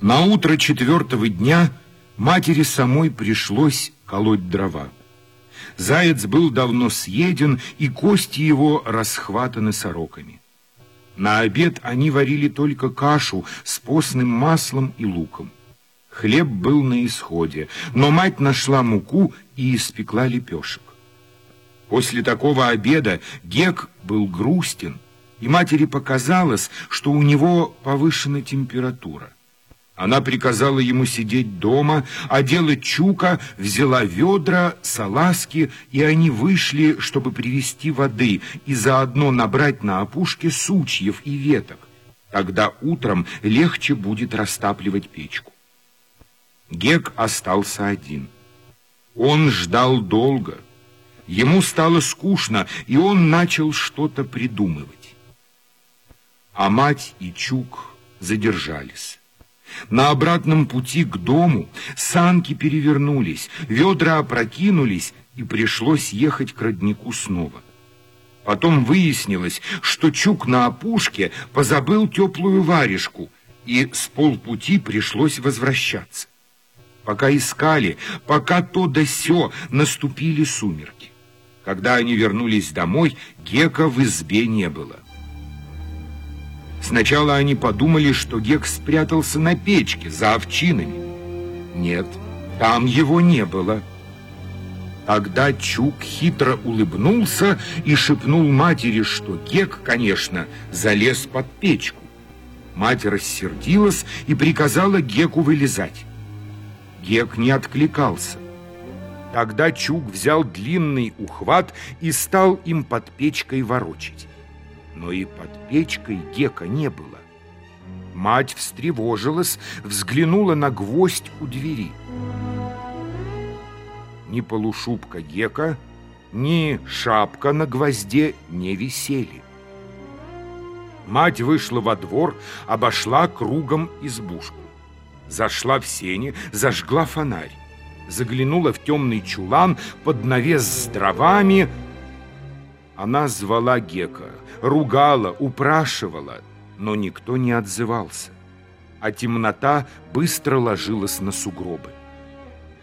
На утро четвертого дня матери самой пришлось колоть дрова. Заяц был давно съеден, и кости его расхватаны сороками. На обед они варили только кашу с постным маслом и луком. Хлеб был на исходе, но мать нашла муку и испекла лепешек. После такого обеда Гек был грустен, и матери показалось, что у него повышена температура. Она приказала ему сидеть дома, одела чука, взяла ведра, салазки, и они вышли, чтобы привезти воды и заодно набрать на опушке сучьев и веток. Тогда утром легче будет растапливать печку. Гек остался один. Он ждал долго. Ему стало скучно, и он начал что-то придумывать. А мать и Чук задержались. На обратном пути к дому санки перевернулись, ведра опрокинулись, и пришлось ехать к роднику снова. Потом выяснилось, что Чук на опушке позабыл теплую варежку, и с полпути пришлось возвращаться. Пока искали, пока то да сё, наступили сумерки. Когда они вернулись домой, Гека в избе не было. Сначала они подумали, что Гек спрятался на печке за овчинами. Нет, там его не было. Тогда Чук хитро улыбнулся и шепнул матери, что Гек, конечно, залез под печку. Мать рассердилась и приказала Геку вылезать. Гек не откликался. Тогда Чук взял длинный ухват и стал им под печкой ворочить но и под печкой Гека не было. Мать встревожилась, взглянула на гвоздь у двери. Ни полушубка Гека, ни шапка на гвозде не висели. Мать вышла во двор, обошла кругом избушку. Зашла в сени, зажгла фонарь. Заглянула в темный чулан под навес с дровами. Она звала Гека ругала, упрашивала, но никто не отзывался, а темнота быстро ложилась на сугробы.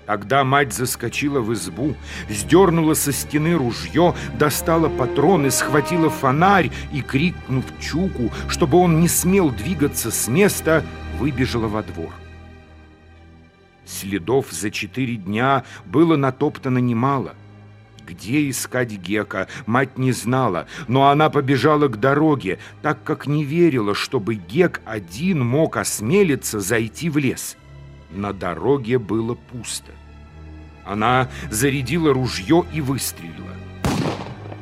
Тогда мать заскочила в избу, сдернула со стены ружье, достала патроны, схватила фонарь и, крикнув Чуку, чтобы он не смел двигаться с места, выбежала во двор. Следов за четыре дня было натоптано немало — где искать Гека, мать не знала, но она побежала к дороге, так как не верила, чтобы Гек один мог осмелиться зайти в лес. На дороге было пусто. Она зарядила ружье и выстрелила.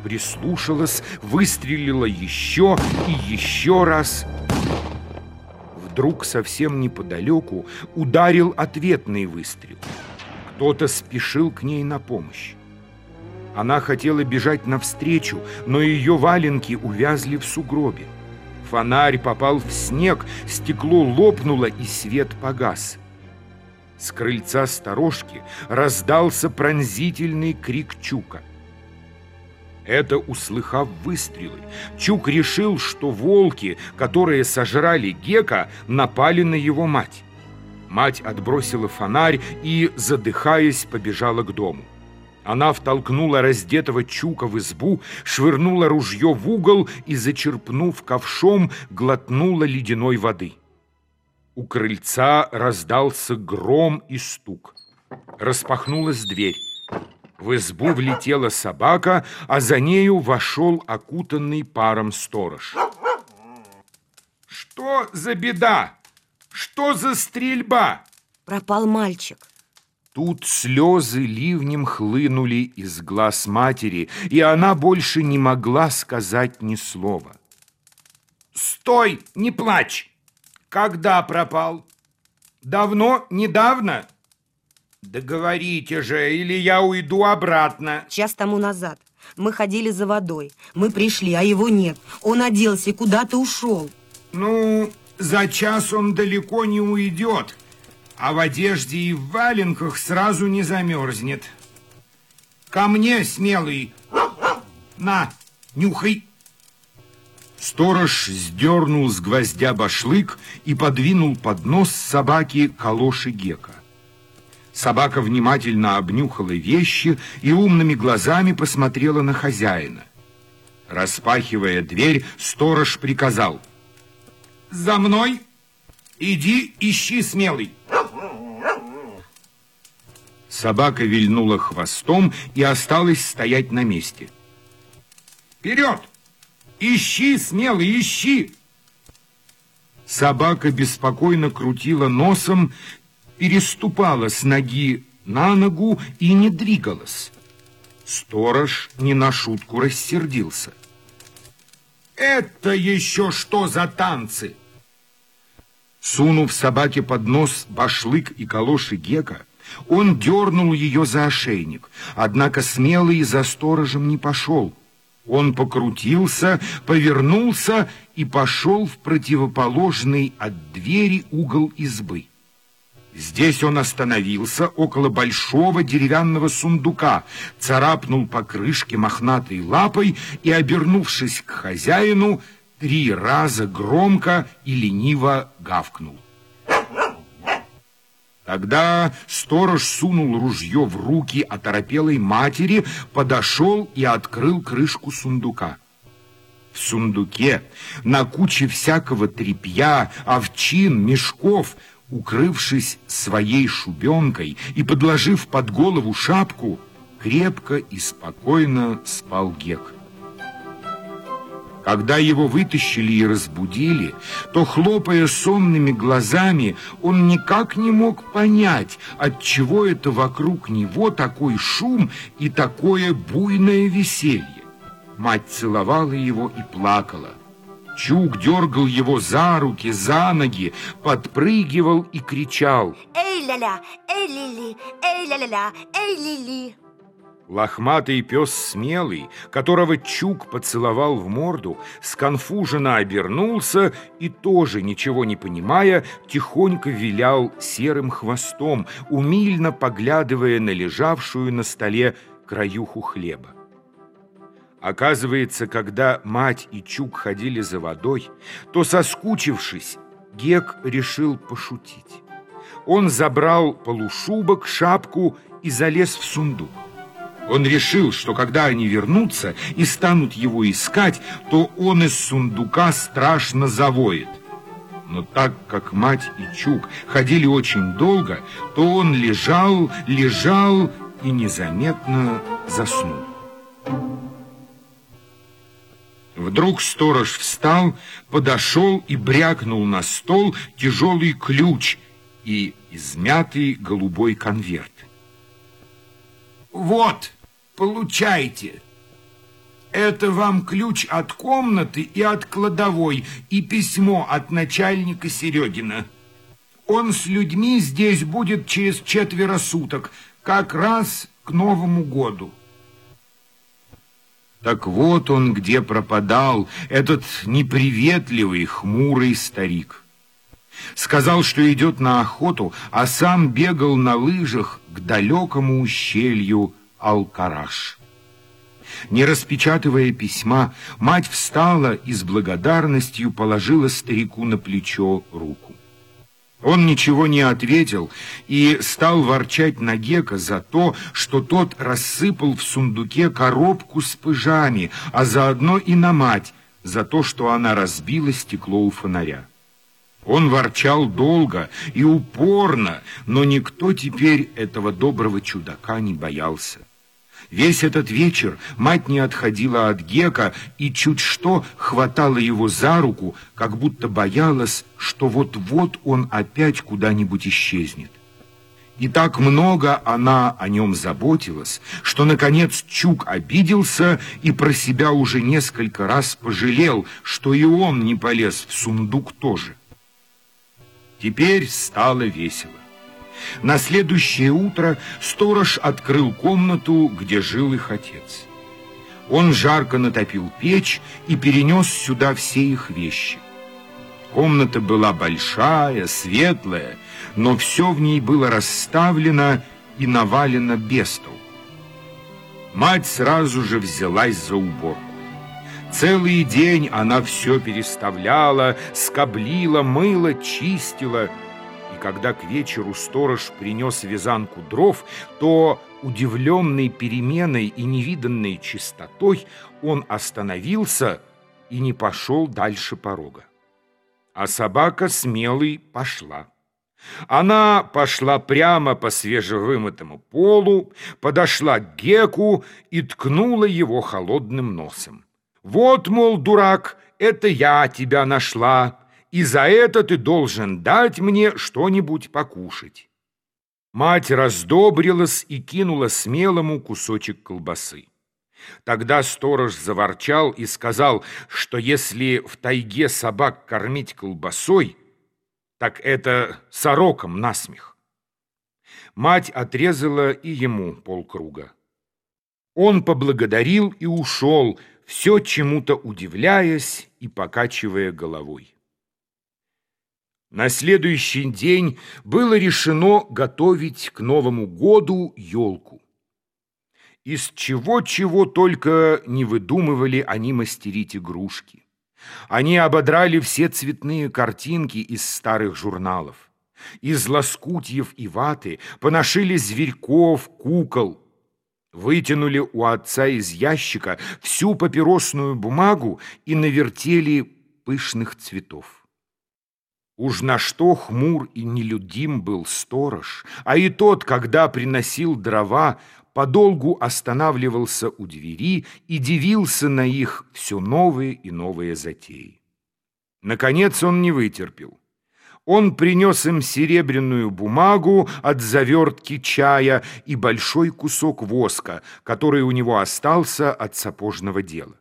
Прислушалась, выстрелила еще и еще раз. Вдруг совсем неподалеку ударил ответный выстрел. Кто-то спешил к ней на помощь. Она хотела бежать навстречу, но ее валенки увязли в сугробе. Фонарь попал в снег, стекло лопнуло, и свет погас. С крыльца сторожки раздался пронзительный крик Чука. Это услыхав выстрелы, Чук решил, что волки, которые сожрали Гека, напали на его мать. Мать отбросила фонарь и, задыхаясь, побежала к дому. Она втолкнула раздетого Чука в избу, швырнула ружье в угол и, зачерпнув ковшом, глотнула ледяной воды. У крыльца раздался гром и стук. Распахнулась дверь. В избу влетела собака, а за нею вошел окутанный паром сторож. «Что за беда? Что за стрельба?» Пропал мальчик. Тут слезы ливнем хлынули из глаз матери, и она больше не могла сказать ни слова. «Стой, не плачь! Когда пропал? Давно, недавно?» «Да говорите же, или я уйду обратно!» Час тому назад. Мы ходили за водой. Мы пришли, а его нет. Он оделся и куда-то ушел. «Ну, за час он далеко не уйдет!» А в одежде и в валенках сразу не замерзнет. Ко мне, смелый, на, нюхай. Сторож сдернул с гвоздя башлык и подвинул под нос собаки калоши Гека. Собака внимательно обнюхала вещи и умными глазами посмотрела на хозяина. Распахивая дверь, сторож приказал. «За мной! Иди, ищи смелый!» Собака вильнула хвостом и осталась стоять на месте. «Вперед! Ищи, смелый, ищи!» Собака беспокойно крутила носом, переступала с ноги на ногу и не двигалась. Сторож не на шутку рассердился. «Это еще что за танцы?» Сунув собаке под нос башлык и калоши Гека, он дернул ее за ошейник, однако смелый за сторожем не пошел. Он покрутился, повернулся и пошел в противоположный от двери угол избы. Здесь он остановился около большого деревянного сундука, царапнул по крышке мохнатой лапой и, обернувшись к хозяину, три раза громко и лениво гавкнул. Тогда сторож сунул ружье в руки оторопелой матери, подошел и открыл крышку сундука. В сундуке на куче всякого тряпья, овчин, мешков – укрывшись своей шубенкой и подложив под голову шапку, крепко и спокойно спал Гек. Когда его вытащили и разбудили, то, хлопая сонными глазами, он никак не мог понять, отчего это вокруг него такой шум и такое буйное веселье. Мать целовала его и плакала. Чук дергал его за руки, за ноги, подпрыгивал и кричал. «Эй-ля-ля! Эй-ли-ли! Эй-ля-ля-ля! Эй-ли-ли!» Лохматый пес смелый, которого Чук поцеловал в морду, сконфуженно обернулся и, тоже ничего не понимая, тихонько вилял серым хвостом, умильно поглядывая на лежавшую на столе краюху хлеба. Оказывается, когда мать и Чук ходили за водой, то, соскучившись, Гек решил пошутить. Он забрал полушубок, шапку и залез в сундук. Он решил, что когда они вернутся и станут его искать, то он из сундука страшно завоет. Но так как мать и Чук ходили очень долго, то он лежал, лежал и незаметно заснул. Вдруг сторож встал, подошел и брякнул на стол тяжелый ключ и измятый голубой конверт. «Вот, получайте. Это вам ключ от комнаты и от кладовой, и письмо от начальника Серегина. Он с людьми здесь будет через четверо суток, как раз к Новому году». Так вот он где пропадал, этот неприветливый, хмурый старик. Сказал, что идет на охоту, а сам бегал на лыжах к далекому ущелью Алкараш. Не распечатывая письма, мать встала и с благодарностью положила старику на плечо руку. Он ничего не ответил и стал ворчать на Гека за то, что тот рассыпал в сундуке коробку с пыжами, а заодно и на мать за то, что она разбила стекло у фонаря. Он ворчал долго и упорно, но никто теперь этого доброго чудака не боялся. Весь этот вечер мать не отходила от Гека и чуть что хватала его за руку, как будто боялась, что вот-вот он опять куда-нибудь исчезнет. И так много она о нем заботилась, что, наконец, Чук обиделся и про себя уже несколько раз пожалел, что и он не полез в сундук тоже. Теперь стало весело. На следующее утро сторож открыл комнату, где жил их отец. Он жарко натопил печь и перенес сюда все их вещи. Комната была большая, светлая, но все в ней было расставлено и навалено без толку. Мать сразу же взялась за уборку. Целый день она все переставляла, скоблила, мыла, чистила. И когда к вечеру сторож принес вязанку дров, то, удивленный переменой и невиданной чистотой, он остановился и не пошел дальше порога. А собака смелый пошла. Она пошла прямо по свежевымытому полу, подошла к Геку и ткнула его холодным носом. «Вот, мол, дурак, это я тебя нашла, и за это ты должен дать мне что-нибудь покушать». Мать раздобрилась и кинула смелому кусочек колбасы. Тогда сторож заворчал и сказал, что если в тайге собак кормить колбасой, так это сороком насмех. Мать отрезала и ему полкруга. Он поблагодарил и ушел, все чему-то удивляясь и покачивая головой. На следующий день было решено готовить к Новому году елку. Из чего-чего только не выдумывали они мастерить игрушки. Они ободрали все цветные картинки из старых журналов. Из лоскутьев и ваты поношили зверьков, кукол. Вытянули у отца из ящика всю папиросную бумагу и навертели пышных цветов. Уж на что хмур и нелюдим был сторож, а и тот, когда приносил дрова, подолгу останавливался у двери и дивился на их все новые и новые затеи. Наконец он не вытерпел. Он принес им серебряную бумагу от завертки чая и большой кусок воска, который у него остался от сапожного дела.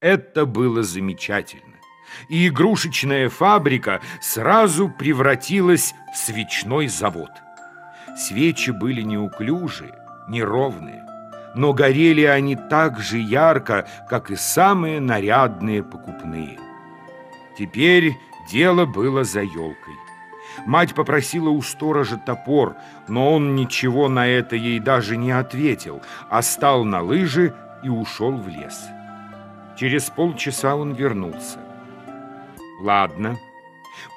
Это было замечательно. И игрушечная фабрика сразу превратилась в свечной завод. Свечи были неуклюжие, неровные, но горели они так же ярко, как и самые нарядные покупные. Теперь дело было за елкой. Мать попросила у сторожа топор, но он ничего на это ей даже не ответил, а стал на лыжи и ушел в лес. Через полчаса он вернулся. «Ладно»,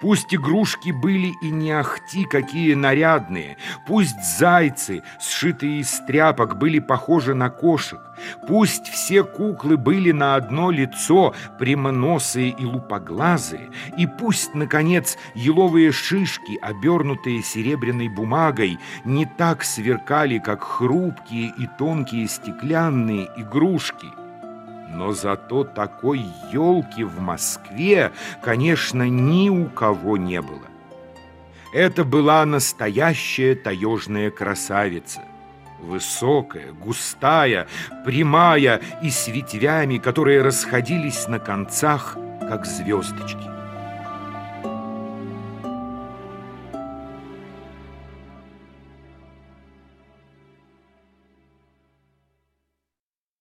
Пусть игрушки были и не ахти какие нарядные, пусть зайцы, сшитые из тряпок, были похожи на кошек, пусть все куклы были на одно лицо, прямоносые и лупоглазые, и пусть, наконец, еловые шишки, обернутые серебряной бумагой, не так сверкали, как хрупкие и тонкие стеклянные игрушки — но зато такой елки в Москве, конечно, ни у кого не было. Это была настоящая таежная красавица. Высокая, густая, прямая и с ветвями, которые расходились на концах, как звездочки.